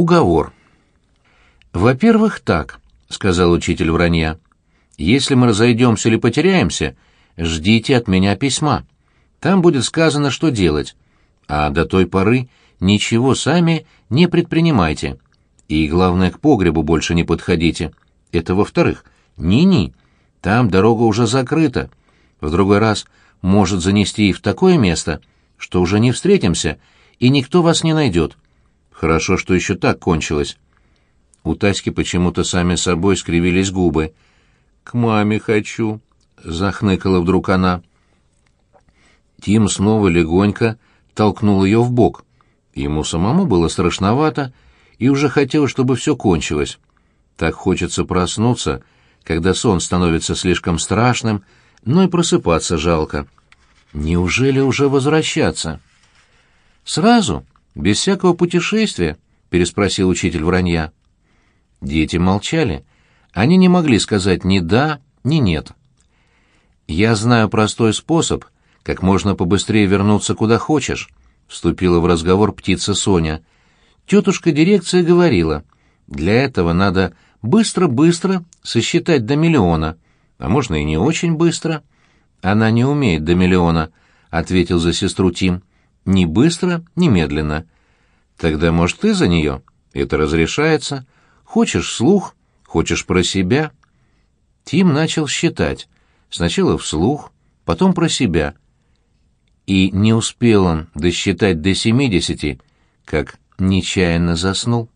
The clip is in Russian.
Уговор. «Во-первых, так», — сказал учитель вранья. «Если мы разойдемся или потеряемся, ждите от меня письма. Там будет сказано, что делать. А до той поры ничего сами не предпринимайте. И, главное, к погребу больше не подходите. Это во-вторых. Ни-ни. Там дорога уже закрыта. В другой раз может занести и в такое место, что уже не встретимся, и никто вас не найдет. Хорошо, что еще так кончилось. У Таськи почему-то сами собой скривились губы. «К маме хочу», — захныкала вдруг она. Тим снова легонько толкнул ее в бок. Ему самому было страшновато, и уже хотел, чтобы все кончилось. Так хочется проснуться, когда сон становится слишком страшным, но и просыпаться жалко. Неужели уже возвращаться? Сразу, без всякого путешествия, переспросил учитель вранья. Дети молчали. Они не могли сказать ни да, ни нет. Я знаю простой способ, как можно побыстрее вернуться куда хочешь, вступила в разговор птица Соня. Тетушка дирекция говорила, для этого надо быстро-быстро сосчитать до миллиона, а можно и не очень быстро. Она не умеет до миллиона, ответил за сестру Тим. Ни быстро, ни медленно. Тогда, может, ты за нее? Это разрешается. Хочешь вслух, хочешь про себя. Тим начал считать. Сначала вслух, потом про себя. И не успел он досчитать до семидесяти, как нечаянно заснул.